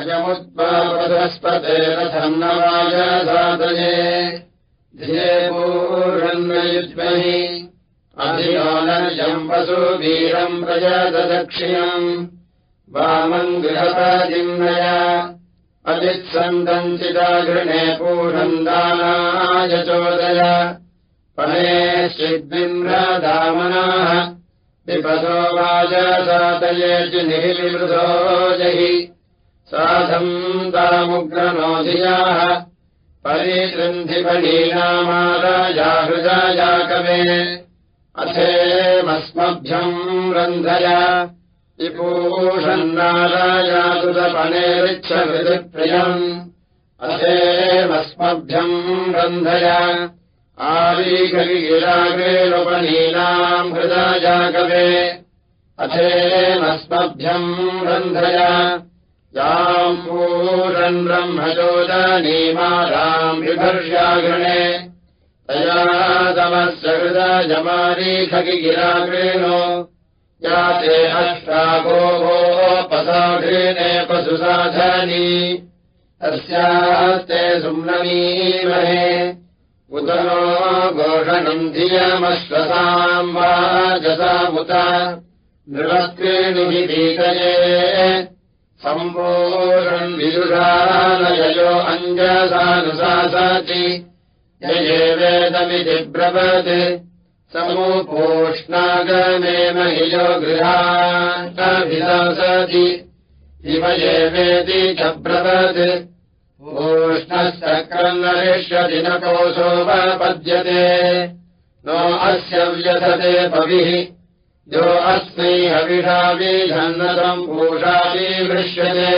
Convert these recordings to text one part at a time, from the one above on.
अयमुत्पादस्पते रथन्नवायसादये धिये पूषन्नयुज्महि अधियोनर्यम् वसु वीरम् प्रजाददक्षिणम्। वामम् गृहपादिन्नय। अदित्सन्दम् चिदाघृणे पूषन्दानाय चोदय पणेश्चिद्बिम्रदामनाः विपदो वाजसातये निहिलिवृधो जहि साधम् दामुग्रनोधियाः परिगृन्धिपणीनामाराजाहृदाया कवे अथेमस्मभ्यम् रन्धय विपूषन्नारायादुदपणेरिच्छहृदिप्रियम् अथेमस्मभ्यम् रन्धय आरीकविगिराग्रेणुपनीनाम् हृदाया कवे अथेमस्मभ्यम् रन्धय याम् पूरन् ब्रह्मचोदनीमाराम् विभर्ष्याघृणे तया तमस्य हृदयमारीखगिराग्रेणो या ते अष्टागोपसाघृणे पशुसाधनी। तस्यास्ते सुम्नमीमहे। उदनो घोषणम् धियमश्वसाम् वाजसामुत नृवस्त्रीणुभिदीतये सम्पूर्णम् विदुषालययो अञ्जसानुशासति यये वेदमिति ब्रवत्। समुपोष्णागमे महियो गृहाभिलासति वेदि च ब्रवत्। नरिष्यति न कोऽसोपपद्यते नो अस्य व्यथते पविः यो अस्मै हविषाभिषन्नतम् पूषाभिवृष्यते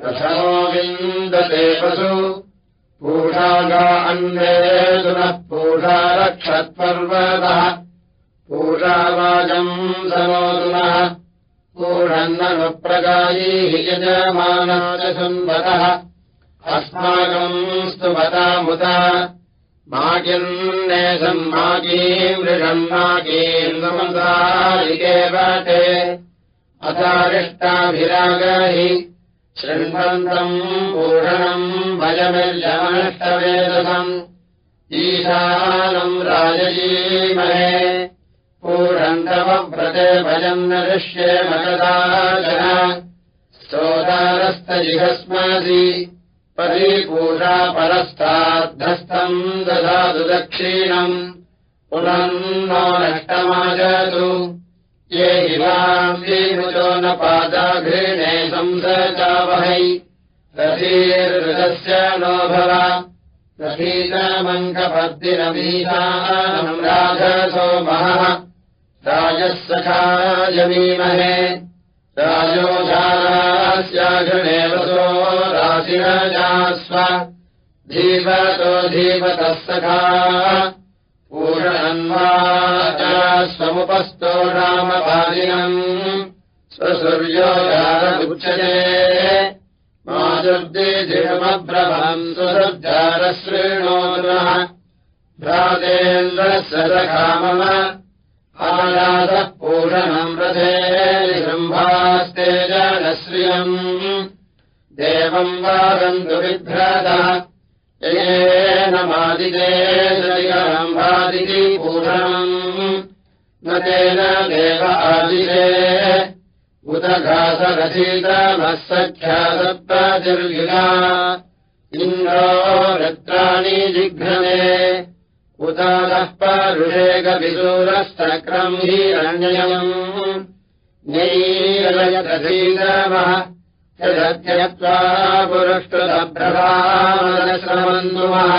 प्रथमो विन्दते पशु पूषागा अन्वेदुनः पूषा रक्षत्पर्वतः। पूषावाजम् समोदुनः पूषन्ननुप्रगायैः यजमानाय अस्माकम् स्तुमतामुत माकिन्नेशम् माकीम् वृषम् माकीम् नमसारिके वाटे अथारिष्टाभिरागाहि शृण्वन्तम् पूषणम् भजमिर्यमष्टवेदसम् ईशानम् राजयीमहे पूषन्तमव्रते भजम् नरिष्ये मगदा जन स्तोतारस्तजिहस्मासि परिपूषा परस्ताद्धस्तम् ददातु दक्षिणम्। पुनन्नो नष्टमाजतु। ये हिवाम्बीमुचो न पादाघृणे संसचावहै रथीर्हृदस्य नो भव। रथीतमङ्कपद्दिनमीशानम् राधसो महः। राजः सखायमीमहे राजोधारास्याघृणे वसो राशिरजास्व। धीवतो धीवतः सखा पूषणन्वाचास्वमुपस्तो रामपादिनम् स्वसूर्योजारमुच्यते मातुर्दिधिमब्रभम् सुसज्जारशृणोदुनः भ्रातेन्द्रस्य सखा मम रथे निशृम्भास्ते जनश्रियम् देवम् वारन्तु विभ्रातः येन मादिते श्रियम्भादिति पूषणम् न तेन देव घासरथितमः सख्यासत्पतिर्युगा इन्द्रो रत्राणि जिघ्रमे उतादः परुषेकविदूरस्तक्रम् हिरण्ययम् नैरयतधीरमः यदत्यत्वा पुरुष्कृतप्रभामनश्रमन्नुमः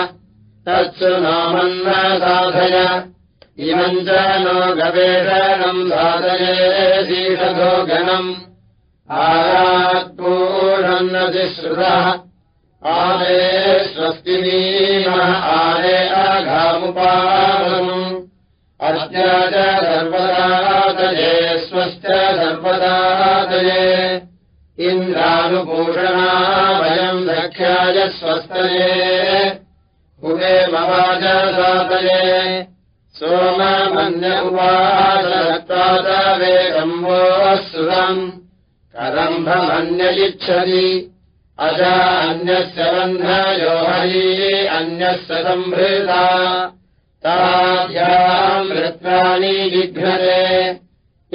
तत्सु नामन्न साधय इमम् च नो गवेषणम् साधये शीषधो गणम् आरात्पूषन्नतिश्रुतः आले स्वस्तिनीमः आले अघामुपालम् अस्य च सर्वदातये स्वश्च सर्वदातये इन्द्रानुभूषणा वयम् दख्याय स्वस्तये। कुवे मवाजसातये सोममन्य उवासत्वादवेदम्बोऽसुरम् करम्भमन्ययिच्छति अज अन्यस्य बन्धयो हरी अन्यस्य सम्भृता ताभ्याम् वृत्राणि जिघ्नते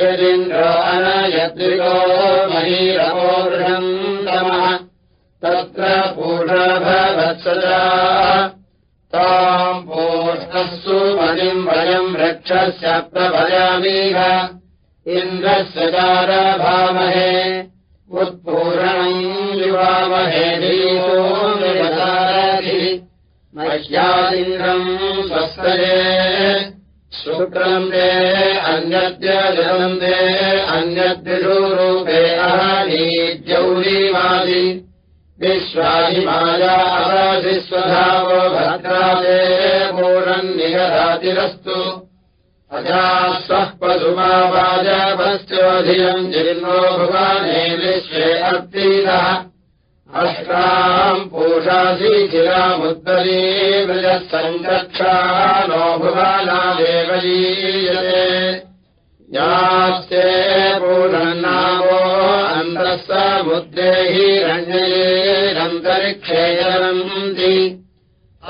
यदिन्द्रो अनयद्रिको महीरवो तमः तत्र पूर्णभवत्सजा ताम् पूर्णस्तु मणिम् वयम् रक्षस्य प्रभयामीह इन्द्रस्य चारभामहे उत्पूरणम् स्वस्तये। शुक्रम् ते अन्यद्य ते अन्यद्विषूरूपे अहनीद्यौरीमादि विश्वादिमाया अवधिस्वधावो भद्रादे पूरन्निहरातिरस्तु अजास्वः पशुमावाजपश्चोधियम् जीर्णो भुवाने विश्वे अर्तीरः अष्टाम् पूषाशीचिरामुत्तरी व्रजः सङ्कक्षा नो लीयते यास्ते पूर्णन्नामो अन्तः समुद्रेहिरण्यैरन्तरिक्षेयरन्ति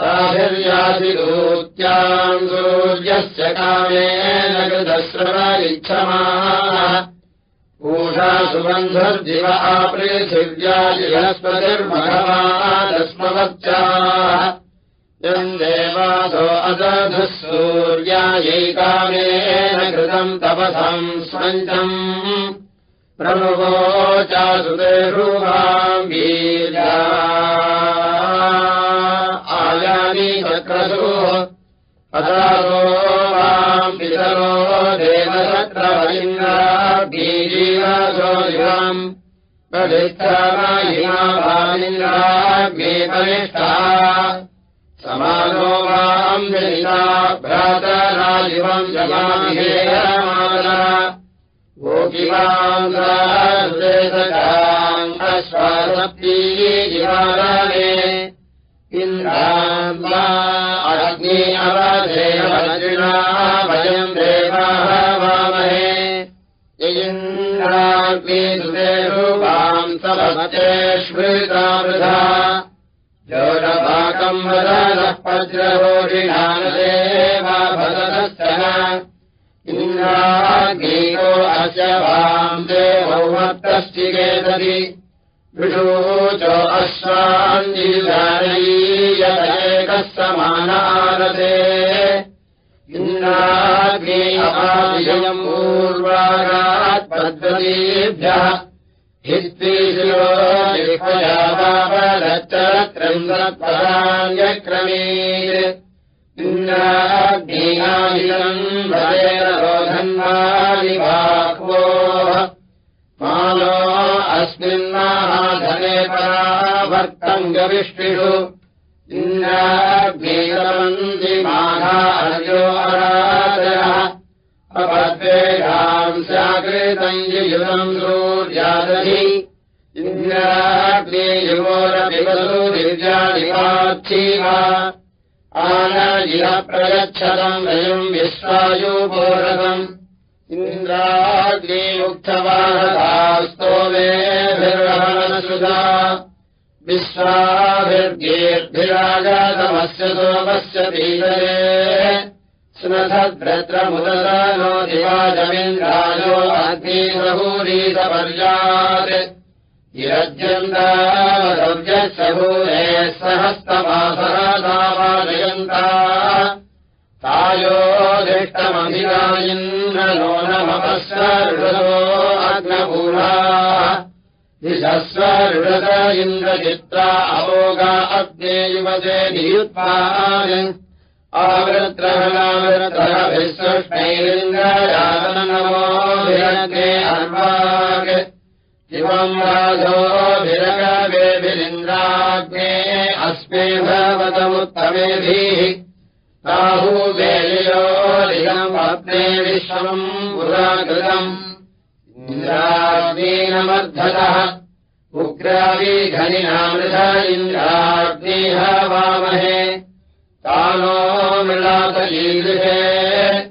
आभिर्यादिदूत्याम् सूर्यस्य कामेन कृतस्रवरिच्छमाः पूषा सुबन्धर्जिव आपृथिव्यादिवनस्पतिर्मघवादस्मवच्चाः यम् देवासो अदधः सूर्यायैकामेन कृतम् तपसम् स्वञ्चम् प्रमुवोचासुदेषुवाम् वीर्या। आयानि चक्रसुः अदारो वाम् पितरो प्रतिष्ठामायिमालिङ्गाग्ने परिष्ठा समानो वाम् जनिता भ्रातराजिवम् जमाभिहेयमाना गोपिवाङ्गाम् अश्वासप्ती इन्द्रान्वा अग्नि अवधेयवज्रिणा वयम् देवाः वामहे। इन्द्राग्नि सुदेरूपाम् तपते स्मृतामृधा जोडपाकम् वदनः वज्रहोषिणानदे वा भदतस्तः इन्द्राग्नीको अस्य वाम् देवौमत्तश्चिकेतति विषूचो अश्वाञ्जिदानयीयदेकः समानारते इन्द्राग्नि अपादिशयम् पूर्वागात् पद्धतीभ्यः। हित्वीशिरो जिह्वयावापदच्चरत्रन्द्रपराण्यक्रमीर् इन्द्राग्नीयादिलम् भवेन रोधन्वादिवाक्वो मानो अस्मिन्नाधने परावर्तम् गविष्टिषु। अरादयः अपद्वेषाम् स्याकृतम् युयुतम् सूर्यादधि। इन्द्राग्नेयुवोरपिबसु दिव्यादिपार्थीवा। आनजिह प्रगच्छतम् वयम् विश्वायुपोरसम् इन्द्राग्नियुक्तवाहतास्तो मेभिर्वहनसुधा विश्वाभिर्गेर्भिरागातमस्य सोमस्य पीतये स्मथद्भ्रद्रमुदनो दिवाजमिन्द्रायो अग्निबहूरीतपर्यात् गिरज्यन्तावद्यस्य भूरे सहस्तमासः तावादयन्ता तायोधिष्टमभिरायिन्द्रनो नमपस्वरुषो अग्नभूरा दिशस्वरुषत इन्द्रचित्रा अवोगा अग्नेयुवते नियुत्पान् आवृत्रहलावृतः विश्वष्णैरिन्द्रयातनमोभिरग्ने अर्वाग् शिवम् राजोभिरगवेभिरिन्द्राग्ने अस्मे भवतमुत्तमेभिः पत्ने विश्वम् पुराकृतम्। इन्द्राग्नीनमर्धतः। उग्राविघनिनामृध इन्द्राग्नेह वामहे। तानो मृलातलीदृशे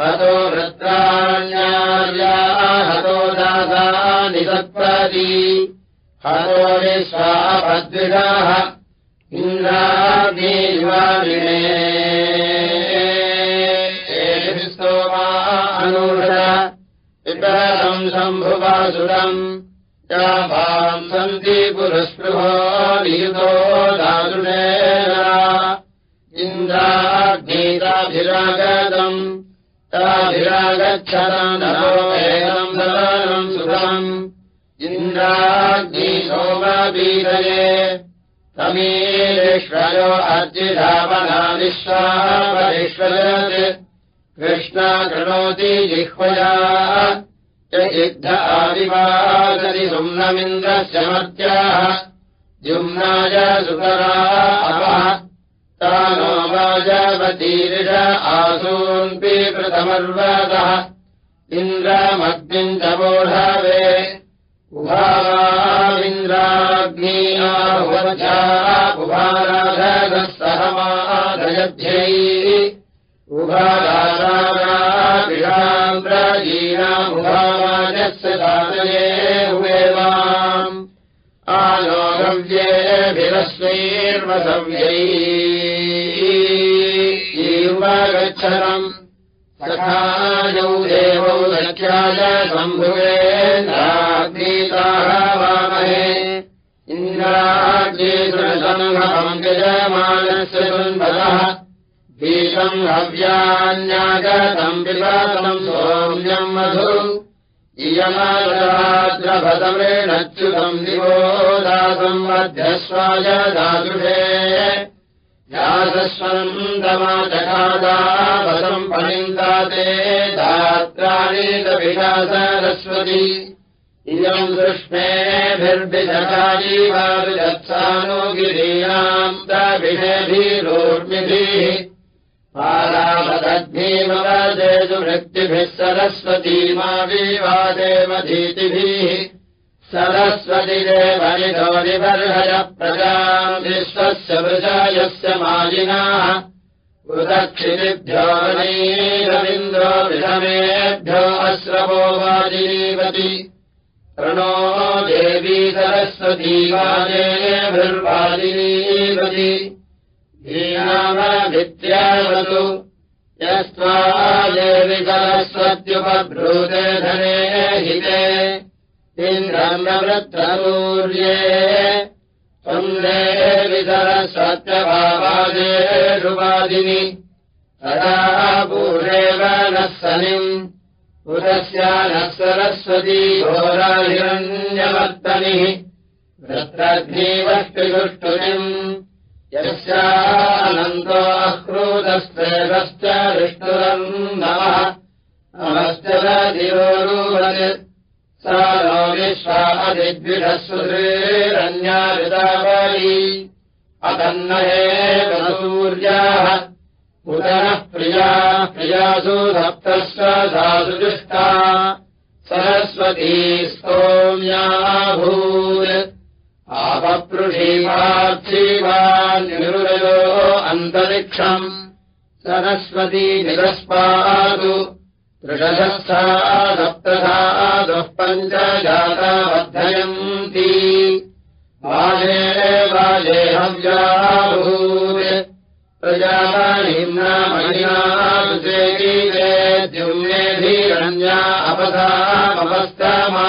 हतो वृत्राण्यार्या हतो दासा निसत्प्रती हरो विश्वापद्विषाः इन्द्राग्निवारिणे स्तोमानुष विपरम् शम्भुवासुरम् या भाम् सन्ति पुरस्पृहो नियुतो दारुणेन। इन्द्राग्नीताभिरागतम् नरोमेकम् ददानम् सुखम्। इन्द्राग्नी सोमबीरये तमीश्वरो अर्जिधावना विश्वापरिष्वजत् कृष्णा कृणोति जिह्वया। यजिद्ध आदिवादति सुम्नमिन्द्रस्य मर्त्याः जुम्नाय सुकरा अपः तानो वाजवतीरिष आसून्पि प्रथमर्वतः इन्द्रमग्निम् च वोढवे उभावामिन्द्राग्नीयाहुवचा उभाराधः सहमादयध्यै उभाराराजीनामुभावाजस्य साधये हुवेवाम् आलोकव्येभिरस्वैर्वसव्यैर्वगच्छनम् सखायौ देवौ लक्ष्याय सम्भुवेन्द्राग्नीताः यजमानस्य सुन्वदः बीजम् हव्यान्यागतम् विपातम् सोम्यम् मधु इयमाद्रभतमृणच्युतम् दिवो मध्यस्वाय दादृशे यासस्वन्दमाचखादावसम् पनिन्दाते दात्राणीतभिषा सरस्वती इयम् कृष्णेभिर्भिषकारीवारुजत्सानो गिरीणाम् तभिषेभिरोर्मिभिः पारामदग्नीमवादेषु मृत्युभिः सरस्वतीमा विवादेवधीतिभिः सरस्वतिदेवनिधोनिबर्हय प्रजाम् विश्वस्य वृजायस्य मालिनाः उदक्षिणिभ्यो नैरविन्द्रो विषमेभ्यो अश्रवो वाजीवति प्रणो देवी सरस्वती वाजेभिर्वाजिनीवति ीनामभित्यावतु यस्त्वा देवि सरस्वत्युपभ्रूते धने हिते। इन्द्रम्रवृत्तसूर्ये त्वम् देवि सरस्वत्यभावादेषु वादिनि तदा पूषेव नः सनिम् पुरस्या नः सरस्वती घोराहिरण्यवर्तनिः वृत्रघ्नीवष्टिसुष्टुनिम् यस्यानन्दो अक्रोदस्तेवश्च विष्णुरम् नमः। नमश्च दिवोरूढत् सा नो विश्वादिद्विषस्वश्रीरन्याविदावली अतन्नहेव सूर्याः उदनः प्रिया प्रियासु सप्तस्व सासु जुष्टा सरस्वती स्तोम्याभूत्। आपपृषीवार्थिवान्निरुरयो अन्तरिक्षम्। सरस्वती निरस्पादु। त्रिषशस्था सप्तधा दुः पञ्च जाता वर्धयन्ति बाले बाले हव्याभूत् प्रजातानिम्नामहिनाद्युम्नेभिरण्या अपधामवस्थमा।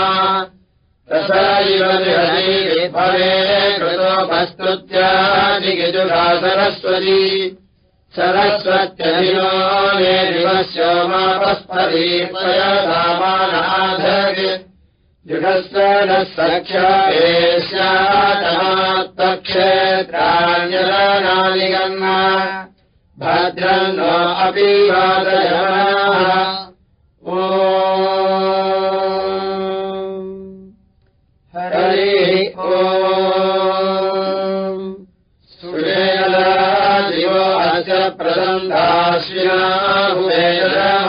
रसैव भवे कृतोपस्तुत्यादिगिजुषा सरस्वती सरस्वत्यधिनो मे दिवस्योमापस्परीपयधामानाधग नः सख्येष्यातमात्तक्षेत्राण्यनालिगन्ना भद्रन्नो अपि वादयमाः ओ हरिः ओ सुरेला दिवो अस्य प्रसन्दाश्विनाहुवेदमानो अर्कैः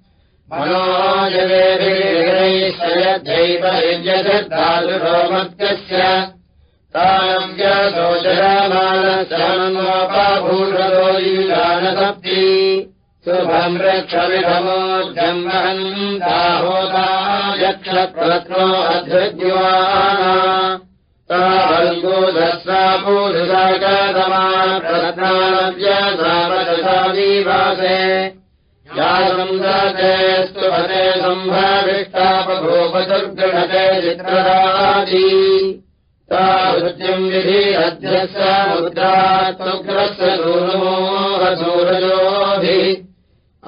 सयध्यैव यजधातुरोमत्यस्य ताव्यसोचरामानसमन्वपाभूषदो लीलानसप्ति शुभम् रक्षविभमोर्जम् वहन्ताहोता यक्षप्रत्नो अधृद्युवाना ूधस्वापूरुषागतमाप्रत्नाव्यसामदशादिवासे यासंसते स्तुभते सम्भाविष्टापभूपदुर्गणते चित्रराजी तावृत्यम् विधि अध्यस्य मुद्रात्मग्रस्य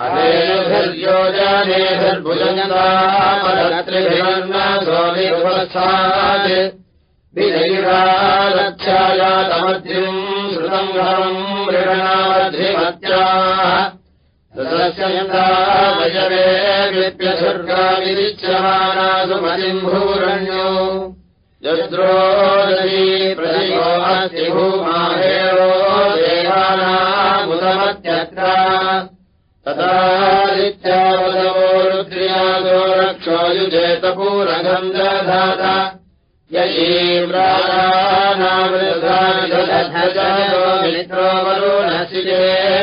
अनेभिर्योजनेभिर्भुजनतामरत्रिभिर्न सोऽभिरुपस्थात् विधैरालक्षायातमद्रिम् श्रुतम् घरम् मृगणामध्रिमत्यास्य यन्दावयवे विप्यसुर्गाविरिच्यमानासु मतिम् भूरण्यो यद्रोदरी प्रयो अस्ति भूमाहेरो देवानामुदमत्यत्र तदादित्यावदवो रुद्र्यादो रक्षो युजेतपूरघम् दधाता गम्भीराय रक्षादेहेतिमस्य द्रोधाय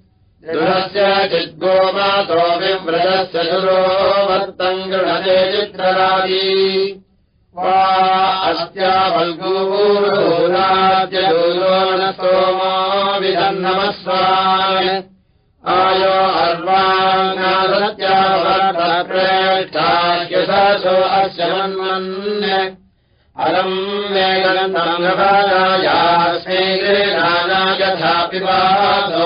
गृहस्य सुरो वर्तम् गृहते चित्रराजी। वा अस्यावल्गूरोराज्यदूरो न सोमो आयो अर्वाङ्गासत्यावर्तप्रेष्ठाह्यसो अस्य मन्वन् अलम् मेघनङ्गभायास्मे गृहाना यथापि वासो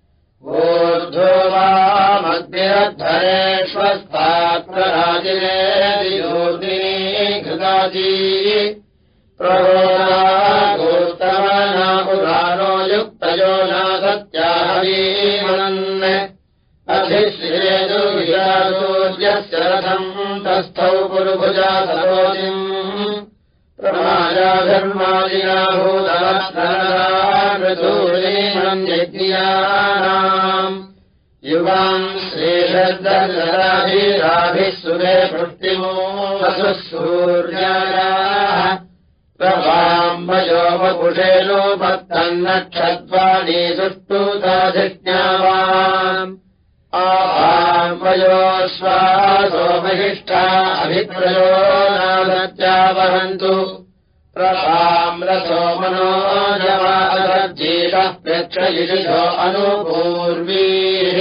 वा घृताजी प्रभोरागोत्तमनापुराणो युक्तयो नासत्याहवीमनन् अधिश्रेदुर्विशासूर्यस्य रथम् तस्थौ पुरुभुजा सरोजिम् भूतवत्सरणामृतूर्णीमम् यज्ञानाम् युवाम् श्रेषद्दराभिराभिः सुरे पुष्टिमो वसुः सूर्यायाः प्रभाम्बयोपपुषेणोपत्तन्नक्षत्वानि सुष्टुताधिज्ञावाम् आम्बयोश्वासोपहिष्ठा अभिप्रयो नादत्यावहन्तु प्रभाम्रसो मनोजवादर्जीतः प्रेक्षयिषो अनुपूर्वीः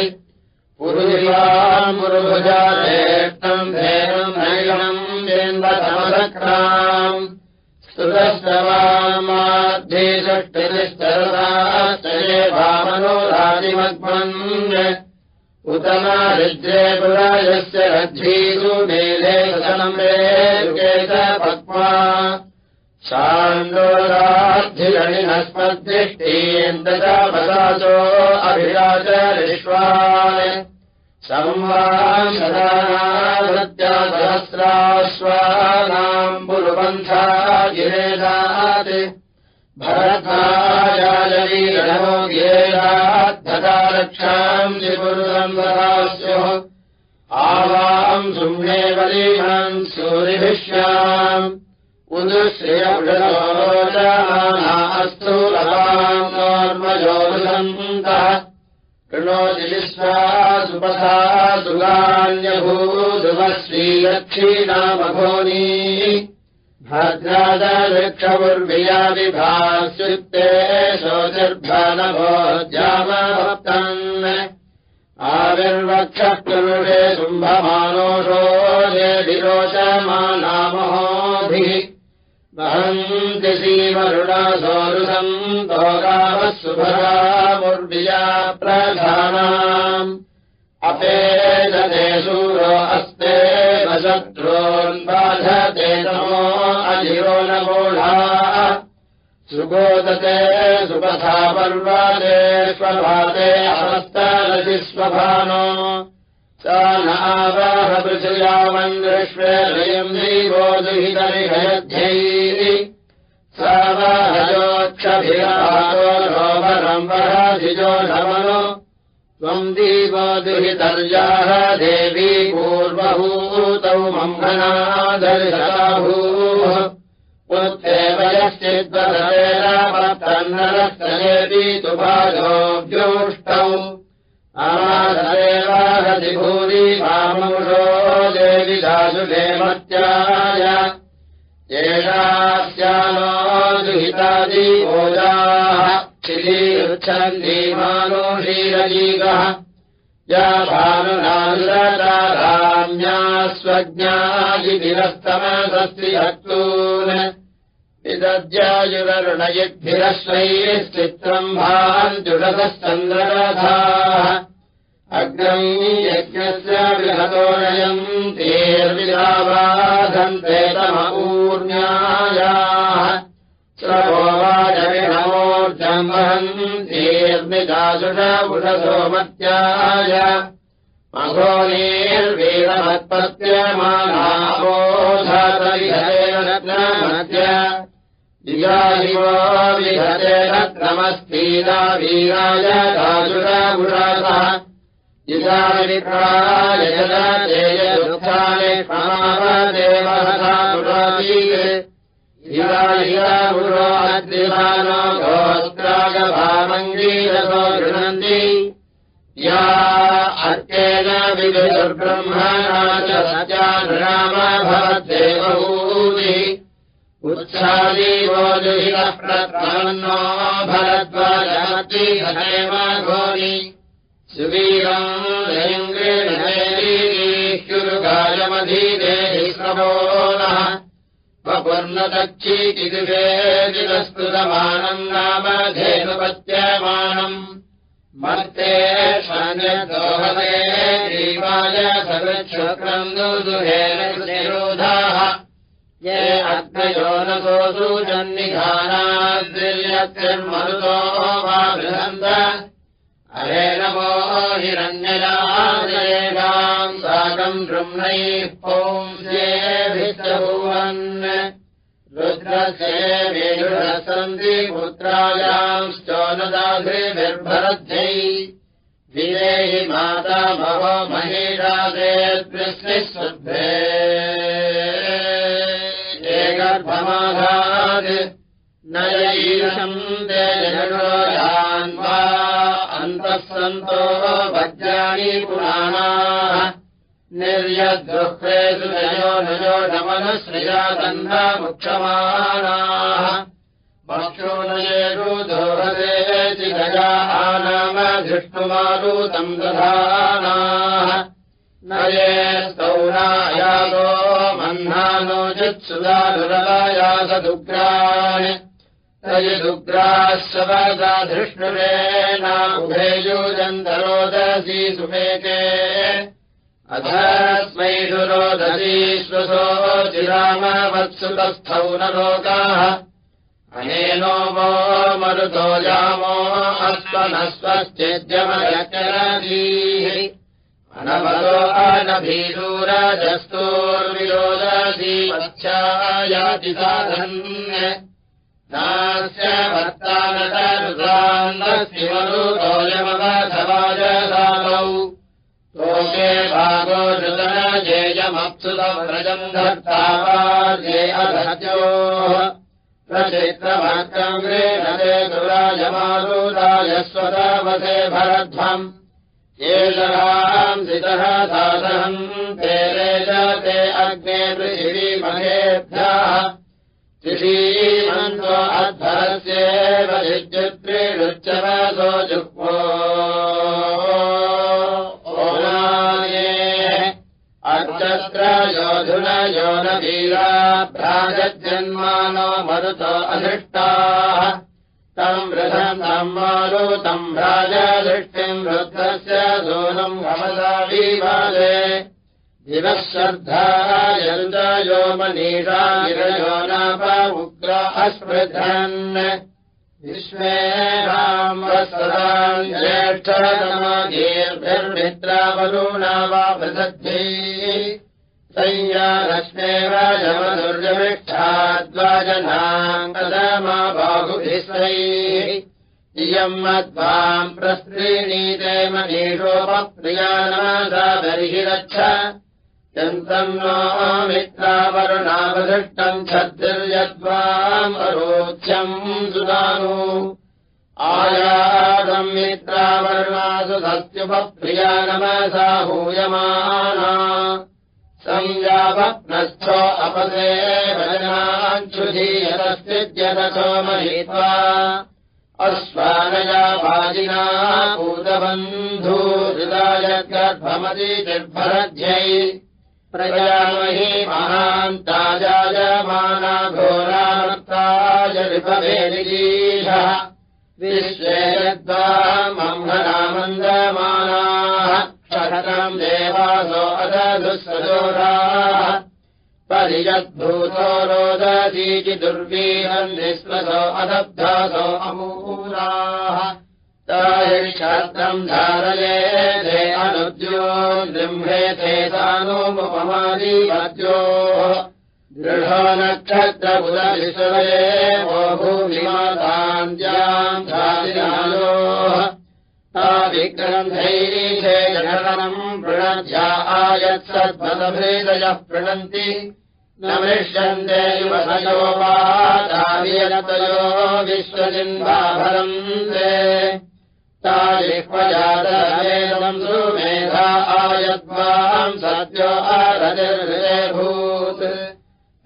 पुरुषामुरुभुजातेष्टम् धेनम् नैलम् बिम्बसमसक्राम् स्तुतस्तवामाध्येषष्टिनिश्चरदाश्चये भामनोरादिमग्मन् उतमारिद्रे पुरायस्य रज्जीषु मेले सनमेकेत पक्वा शान्दोराद्धिरणिनस्मद्दृष्टीन्दजापदासो अभिराचरिष्वान् संवासदानासहस्राश्वानाम् पुरुपन्था गिरेदात् रक्षाम् निपुरुसंवरास्योः आवाम् सुम्ने बलीमान् सूरिभिष्याम्। उदुश्रियवृषोजाना अस्तु लवाम् नोर्मयोरुसन्तः कृणोति विश्वा सुपथा सुगान्यभूदुवश्रीलक्षीणामघोनी भद्रादवृक्षमुर्विया विभास्युक्ते शोचिर्भनभोज्यामभक्तन् आविर्वक्षः पुरुषे शुम्भमानोषो ये विरोचमानामहोभिः वहन्ति सीमरुणसोरुषम् भोगावः सुभरामुर्विया प्रधानाम् अपेदते सूरो अस्ते वशत्रोन्बाधते नमो अजिरो न मूढा। सुगोदते सुपथा अवस्तरसि स्वभानो। स नावाह पृथिव्यामन्द्रश्वेदयम् देवो दुहितरिहयध्यैः स वाहयोक्षभिरातो रोमरम् वराधिजो नमनो त्वम् दीवो दुहितर्याः देवी पूर्वभूतौ मम्भनादर्शभूः पुत्रेवयश्चिद्वरेणापत्तन्नरस्तयेति तु भागोऽभ्योष्टौ आदेवाहति भूरि मामुषो देवि दासुलेमत्याय एषास्यानो दुहितादि भोजाः क्षिलीच्छन्दीमानुषीरजीगः या भानुनानुरताराम्या स्वज्ञादिभिरस्तमसस्त्रिहक्तून् विदद्यायुररुणयद्भिरश्वैश्चित्रम् भाञ्जुषतश्चन्द्ररथाः अग्रम् यज्ञस्य बृहतोनयम् तेर्विदाबाधन्ते तमपूर्ण्यायाः। श्रवोवाचविणमोर्जम् वहन्तेर्निदासुषपुषसोमत्याय मघोनीर्वीरमत्पत्यमानाबोधातविहरेण दिगाहिवो विहते रत्नमस्तीना वीराय दासुषपुषसः इदानिप्राय जलतेयदुःखानि क्षमावदेवहता पुरातीये इवाहिरापुरो अद्रिभानो गोत्रागभामङ्गीरसो गृह्णन्ति। या अर्केन विदुर्ब्रह्मणा च सत्यानुराम भवद्देवभूतिः। उत्सादीवो दुहितः प्रत्पन्नो भरद्वाजमति हरेम घोरि। सुवीरम् लयङ्ग्रेणुरुगायमधीदेहि श्रवो नः वपुर्नदक्षीतिदुषेदिनस्तुतमानम् नाम मर्ते शन्यदोहते जीवाय दुहेन निरोधाः ये अग्नयो न सोऽसु जन्निधानाद्रिल्यतिर्मरुतो वा बृहन्त अरे नमो हिरण्यलादेवाम् साकम् बृह्मैः पौंस्येभिभुवन् रुद्रसेवेषुः सन्ति पुत्रायाम्श्चोनदाघ्रिभिर्भरद्यै विदेहि माता भवो महीरादेद्विश्लिः शुद्धे। गर्भमाघात् नयैषम् ते जगोयान्वा अन्तः सन्तो वज्राणि पुराणाः। निर्यद्गृह्रेषु नयो नयो नमनश्रिया तन्नमुक्षमाणाः पक्षोनयेषु दोहदेति गजा नाम धृष्टुमारुतम् दधानाः। नये स्तौरायादो मह्नानो चित्सुदानुरलायासदुग्रान् तयदुग्राश्च वरदा धृष्णुरेणाभेयोजन्तरोदसी सुमेके। अधस्मै रोदसी श्वसो चिरामवत्सुतस्थौ न लोकाः। अनेनो वो मरुतो यामो अस्त्वनस्वश्चेद्यमयचरदीः अनवलो अनभीरूरजस्तोर्विरोदसी वत्स्यायाति साधन्य नास्य वर्तानतरुदान्दस्तिमरुतोयमवधवाजसादौ लोके भागो नृतनजेयमप्सुतव्रजम् धर्तावार्ये अधत्योः प्रचित्रमर्कम् गृह्णते दुराजमारुदाय स्वदावसे भरध्वम्। एषांसितः साधहम् ते ते अग्ने पृथिवीमहेभ्यः। ऋषीमन्तो विद्युत्रीणुच्चवसो जुह्वो। अर्चत्र योधुन यो न वीरा प्राजन्मानो मरुतो अधृष्टाः तम् वृथम् मारुतम् राजदृष्टिम् वृद्धस्य सूनम् हमसा विवादे दिवः श्रद्धा यो मनीषा गिरयो नाप उग्र अस्पृधन् विश्वे रामस्वरान् ज्येष्ठतमगीर्भिर्मित्रावरुणा वा पृथग्भिः संयारश्मेव यमदुर्जमिष्ठाद्वाजनाङ्गदमा बाहुभिस्रैः इयम् मध्वाम् प्रस्त्रीणीते मनीषोपप्रियानादा बर्हि रक्ष यन्तम् नो मित्रावरुणावदृष्टम् छद्दिर्यद्वाम् अरोध्यम् सुदानु। आयादम् मित्रावरुणासु सत्युपप्रिया नमसाहूयमाना संयापप्नस्थो अपदे भजनाञ्छुधीयतस्विद्यतथो महित्वा। अश्वानया वाजिना भूतबन्धूहृदाय गर्भमति निर्भरध्यै प्रजामहि महान्ताजायमाना घोरामर्ताय विभवेदिजीषः विश्वे यद्वा मह्मनामन्दमानाः क्षरतम् देवासो अदधुस्वजोराः परियद्भूतो रोदसीचि दुर्वीरम् निःस्वसो अदब्धासो अमूराः तायिक्षात्रम् धारये ते अनुद्यो दृम्भेते सानुमुपमादिवद्यो दृढो नक्षत्रबुधविषये वो भूमिमातान्त्याम् धादिनायोः ताविग्रन्थैरीशे जननम् प्रणध्या आयत्सद्भदभेदयः प्रणन्ति न मृष्यन्ते युवसयो वा दावियतयो विश्वजिन्वाभरन्ते आरतिर्भूत्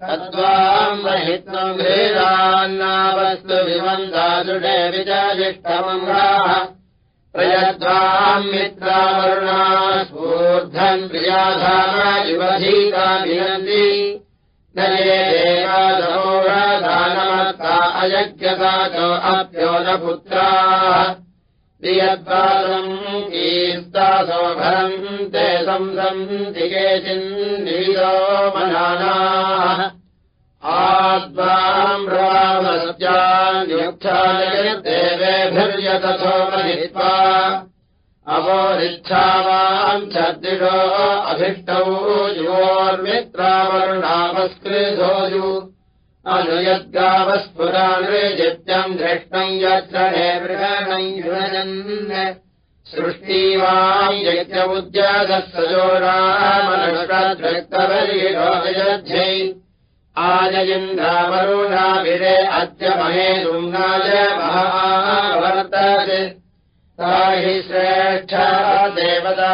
तद्वाम् महित्वम् भेदान्नावस्तु विमन्दादृढे विजयिष्टमङ्गाः प्रयद्वाम् मित्रावरुणा स्फूर्धन् प्रियाधारा युवधीता विनन्ति न ये देवादहोराधानमत्ता अयज्ञता च अप्यो न पुत्राः प्रियद्वादम् कीर्तासो भरन्ते संसन्ति केचिन्निविदो मनानाः। आद्वाम् रामसत्यान्युक्षादेवेभिर्यतथो महित्वा अवोरिच्छावाम् छद्दिषो अभिष्टौ युवोर्मित्रावरुणावस्कृधोजु अनुयद्गावस्फुरानृजित्यम् दृष्टम् यत्र हेवृहणम् युनजन्। सृष्टिवाम् यज्ञमुद्यागः सजोरामनष्टद्रक्तवर्यजध्यै आजयिन्द्रावरुणाभिरे अद्य महे दुङ्गाय महावर्तते सा हि श्रेष्ठा देवता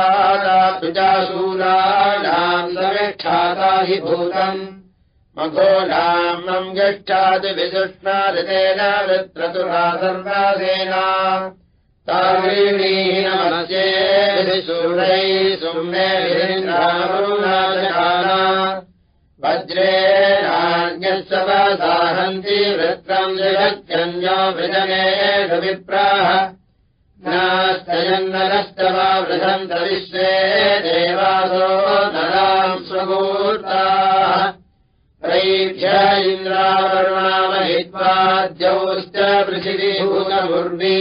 तुजासूराणाम् समेक्षाता हि भूतम् मघोनाम्नम् गच्छादिविदुष्णादितेन वृत्रतुरा सर्वासेना तारीणीनमस्येभिसूरैः सुम्नेभिरिन्द्रावरुणादकाना वज्रेणान्यत्सवसाहन्ति वृत्रम् जगत्यन्यो वृजनेषु विप्राः नास्तयन्नरस्तवा वृधन्त विश्वे देवासो नराम् स्वगूर्ताः प्रैभ्य इन्द्रावरुणामहित्वाद्यौश्च पृथिवीभूतमुर्वी।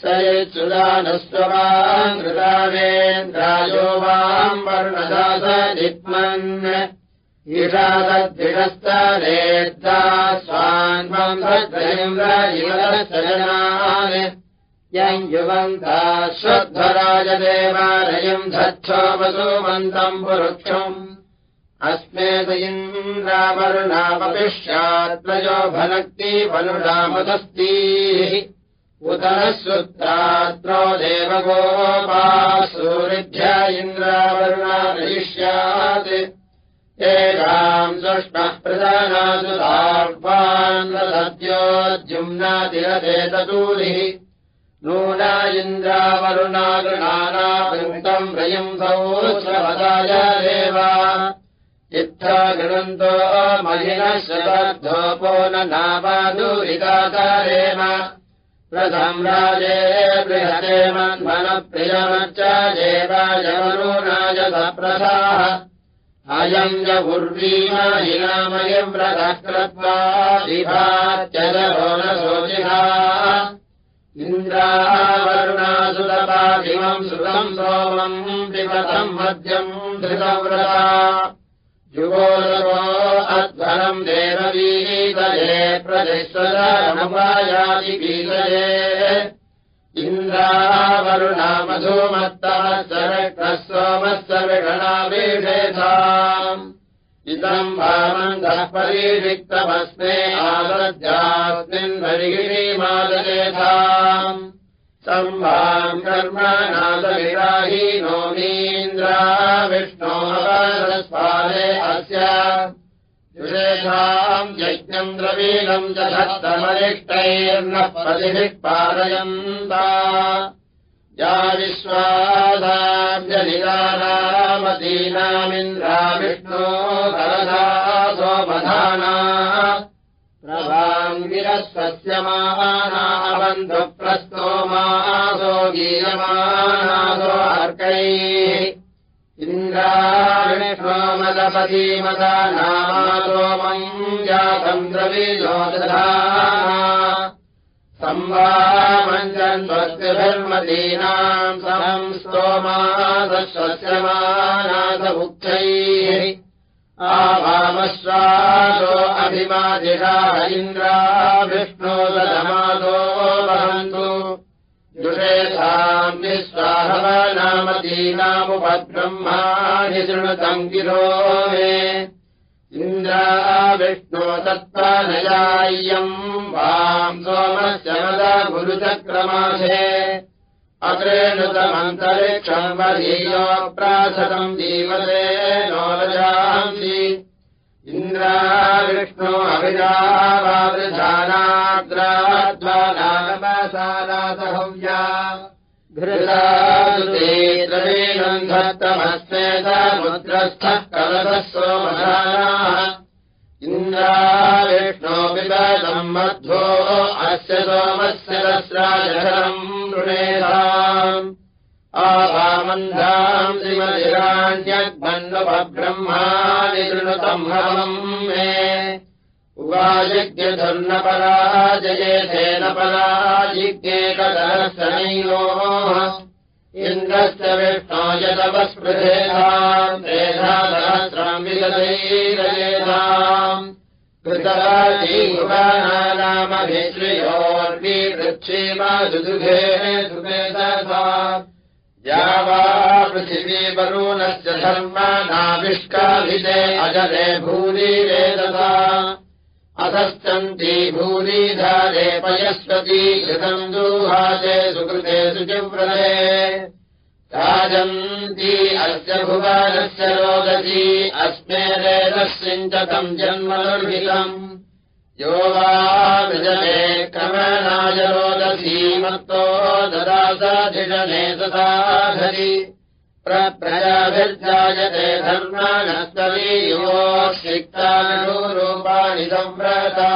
स यत्सुदानस्ववाम् कृतावेन्द्रायो वाम् वर्णदासदित्मन् ईषादद्भिषस्तनेद्धा स्वान्वम् भद्रेन्द्रजीवनसजनान् यम् युवन्ता श्रद्धराजदेवालयम् धच्छोपसुमन्तम् पुरुक्षम् अस्मे स इन्द्रावरुणापपिष्यात्मयो भनक्ति वनुषामदस्तीः उतरश्रुत्रात्रो देवगोपा सूरिभ्य इन्द्रावर्णादयिष्यात् एकाम् सुष्णः प्रधानासुतार्पान्वसद्योद्युम्नातिरचेतूरिः नूना इन्द्रावरुणागृणानापृतम् रयम् सौश्रवदाय देव इत्था गृणन्तो महिनः शतद्धोपो न नावादूरिकाकारेम प्रथम्राजे बृहते मन्मनप्रियमच्च देवायवरुणाय सप्रथाः अयम् च उर्वीमहिनामयम् व्रतः कृत्वा विभात्यजरो न शोचिहा इन्द्रावरुणासुतपादिमम् श्रुतम् सोमम् पिबतम् मद्यम् धृतव्रता युगोदरो अध्वरम् देववीतये प्रतिस्वरमुपायाति गीतये इन्द्रावरुणामधूमत्तः सरक्तः सोमस्य विगणाभिषेधाम् इदम् वामन्दः परिरिक्तमस्मे आदद्यास्मिन् परिगिरीमादलेधाम् नोमीन्द्रा विष्णोपादस्पादे अस्य। विशेषाम् च धत्तमरिष्टैर्नः प्रतिभिः पारयन्ता या विश्वादाब्जनिरामतीनामिन्द्रा विष्णो भरदा सोमधाना प्रभाम् गिरस्वस्य मानाबन्धुप्रस्तोमासो गीयमानासो अर्कैः इन्द्राविष्णोमदपतीमदा नामासोमम् जातम् द्रवीजो दधा सम्वामञ्जन्वस्तिभिर्मतीनाम् समम् स्तोमासस्वस्य मानासमुक्तैः आवामश्वासो अभिमादिषा इन्द्रा विष्णो दधमादो वहन्तु। दुषेधाम् विश्वाहवनामतीनामुपब्रह्माणि शृणुतम् गिरो मे। इन्द्रा विष्णो तत्त्वनयाय्यम् वाम् सोमस्य मद गुरुचक्रमासे अग्रेणुतमन्तरिक्षम् वधीयो प्रासतम् जीवते नो रजांसि इन्द्रा विष्णो अभिरावावृधानाग्राध्वानागमसानासहव्या घृताद्रेणम् धत्तमस्ते समुद्रस्थः कलतः सोमधानाः इन्द्रा विष्णो विदम् मध्वो अस्य सोमस्य रस्राजरम् नृणेधाम्। आवामन्धाम् श्रीमदिराण्यग्मन्वब्रह्माणि शृणुतम् हवम् मे। उवायज्ञधर्नपराजयेधेन पराजिज्ञेकदर्शनयोः इन्द्रस्य विष्णो यदवस्पृहेधाम् तेधासहस्रम् विगतैरयेधाम् कृतराजीवनामभिश्रियोर्वीवृक्षीमधुदुघे सुमेधसा या वा पृथिवी वरुणस्य धर्मनाविष्काभिदे अजले भूरि अधश्चन्ती भूरिधारे पयस्वती घृतम् दूहाजे सुकृते सुचिव्रते राजन्ती अस्य भुवनस्य रोदसी अस्मे वेदस्यञ्चतम् जन्मनुर्हितम् यो वा विजने क्रमणाय रोदसी मत्तो तथाधरि प्रप्रजाभिर्जायते धर्माणस्तवीयो सिक्तानुरूपाणि संव्रता।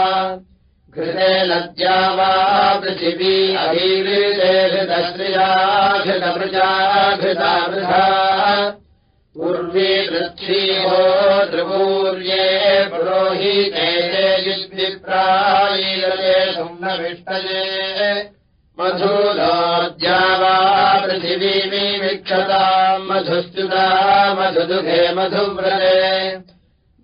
घृते लज्जा वा पृथिवी अभिवृते घृतश्रियाघृतवृजा घृता वृथा पूर्वी पृथ्वीहो त्रिपूर्ये पुरोहिते युद्धिप्रायीरते सुम्नविष्टये मधुलोद्या वा पृथिवीमीक्षताम् मधुस्तुता मधुदुघे मधुव्रते।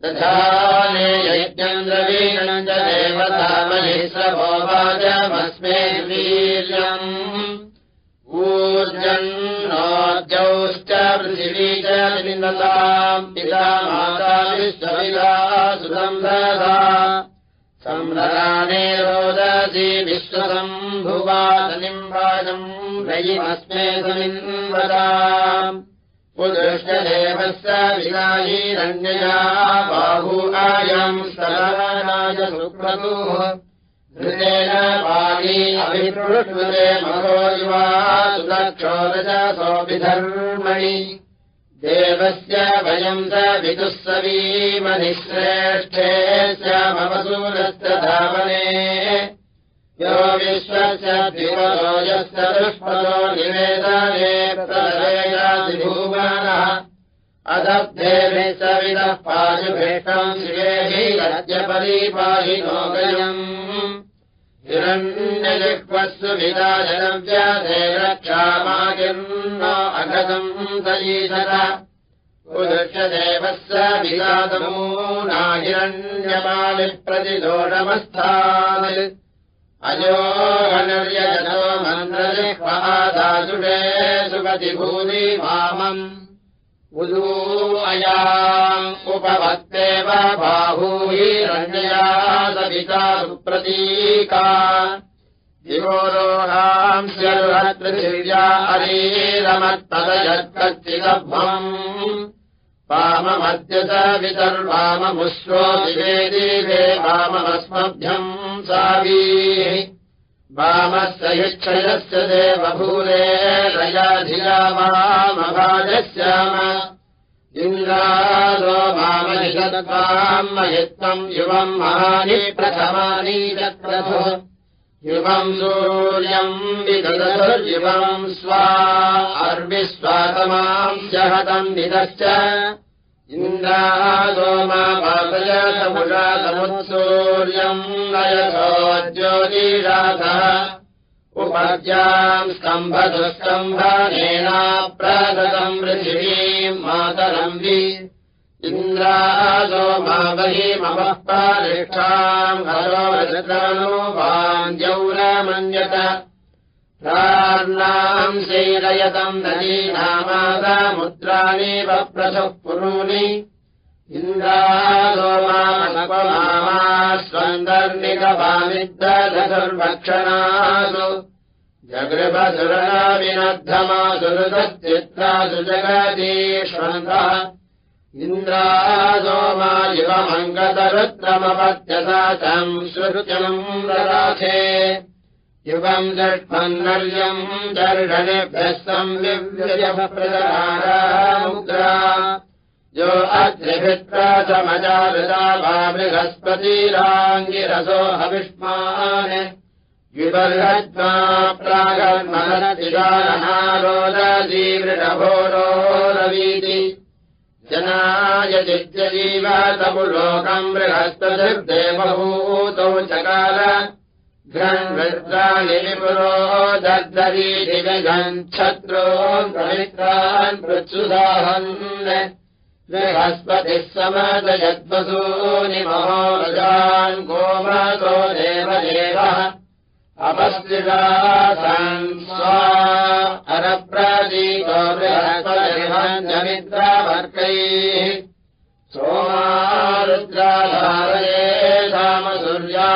तथा ने यज्ञन्द्रवीणम् च देवतामहिश्रभो वाचमस्मे वीर्यम् ऊर्जन्नोद्यौश्च पृथिवी च निन्दताम्। पिता माता सुसम्भदा सम्भराणे रोदसी विश्वसम्भुवादनिम् वाजम् रयिमस्मे समिन्वदा पुदृष्टदेवस्य विरायीरण्यया बाहू आयाम् सुक्रतुः हृदेन पाली अभिपृष्टे महो युवा सुदक्षोरजसोऽभिधर्मणि देवस्य वयम् स विदुःसवीमनिःश्रेष्ठे स्यामवसूरस्य धावने। यो विश्वस्य द्विपदो यस्य दुष्पदो निवेदने प्रभूमानः अदब्धेभिः सविदः पायुभेषम् श्रियेभिरद्यपरीपाहिनो गयम् हिरण्यजिह्वस्सु रक्षामागिर्नो अगतम् सयीशर उदृश्यदेवस्य विदातमूना हिरण्यपालिप्रतिदोषमस्थात् अजो हनुर्यजनो मन्द्रजिह्वादासुषे सुपतिभूरि वामम् उदू अयाम् उपभक्तेव बाहूयिरण्यया सविता सुप्रतीका। दिवोरोहाम् स्यर्हत्पृथिव्या अरीरमत्तदयत्कच्चिदभ्वम् वाममद्य स वितर्वाममुश्वो दिवे दिवे वाममस्मभ्यम् सावीः वामस्य हिक्षयस्य देवभूरे रयाधिया वामभाजस्याम इन्द्रादो मामनिषद्वाम् महित्वम् युवम् महानि प्रथमानि युवम् सूर्यम् विदधुर्युवम् स्वा अर्विस्वातमाम् स्यहतम् निदश्च इन्द्रादो मातयसमुषातमुत्सूर्यम् नयसोज्योतिराधः उपद्याम् स्तम्भदुस्तम्भनेना प्रदतम् पृथिवीम् मातरम् वि इन्द्रादो मा बहि ममः पारिष्ठाम् हरोरजतनुवाञ्जौरमन्यत प्रार्णाम् शैरयतम् मामपमामा स्वन्दर्निकपामिद्दधुर्भक्षणासु जगृभसुरविनद्धमासुरुदच्चित्रासु जगदीष्वन्तः इन्द्रादो मा युवमङ्गतरुत्रमपत्यसा तम् श्रुत्यम् रराथे युवम् दष्मन्नर्यम् दर्शनेभ्यः संविव्ययः प्रदरामुद्रा यो अद्रिभित्प्रथमजारुदा वा बृहस्पतिराङ्गिरसो हविष्मान्। विबर्हद्मा प्रागन्मनतिदानहारोदीवृढभोरोरवीति जनाय दित्यजीवतमुलोकम् बृहस्पतिर्देवभूतौ चकार घ्रन्वृद्राणि विपुरो दर्दरीति विघच्छत्रो पवित्रान् पृत्सुदाहन् बृहस्पतिः समदयद्वसूनि महोरजान् गोमतो देवदेवः अपस्थितान् स्वा अरप्रदीपो बृहस्पतिर्मित्रवर्गैः सोमारुद्राधारये रामसूर्या।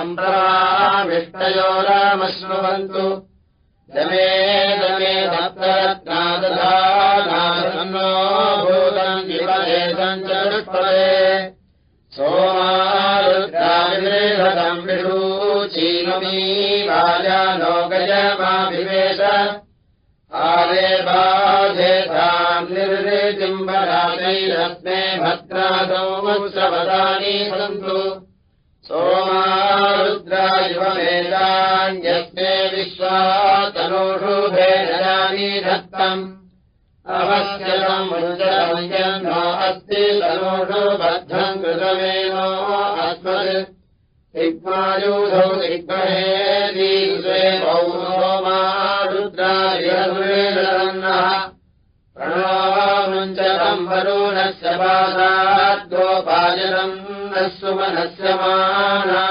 अम्ब्राविष्टयो रामश्नुवन्तु दमे दमे दत्तरत्नादधानो भूतम् दिवदेशम् च दुष्पदे सोमारुद्राविरेहतम् विषूचीममी वाजानो गजमाभिवेश आरे बाधेताम् निर्ऋतिम्बराजैरस्मे भद्रादौ वत्सवदानि सन्तु। सोमारुद्रायुववेदान्यस्मे विश्वातनोषु भेदयानि धत्तम् अवश्यतम् मुञ्जनो अस्ति तनोषु बद्धम् कृतमेनो अस्मत् दिग्महे दीर्घे पौरोमारुद्रायुरन्नः प्रणोमुञ्चतम् वरुणस्य पादाद्गोपायनम् न सुमनस्य माना।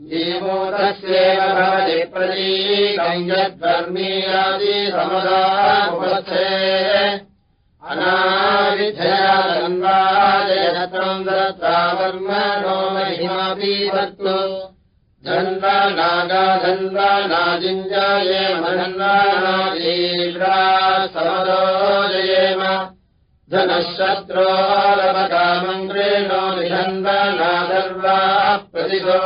जीवोतस्येव भवति प्रतीकम् यद्वर्मीयादि समदामुपथे अनाविधयान्वाजयत्रम् दत्ता वर्मणो महिमापीवत्तु धन्वानागाधन्वानाजिञ्जाये धन्वानाजीव्रा समदो जयेम धनःशत्रोलपकामन्त्रेणो निधन्वनादर्वाः प्रतिशो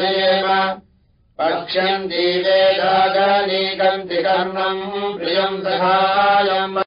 जयेम पक्ष्यन्ति वेदागनीकन्ति कर्णम् प्रियम् सहायम्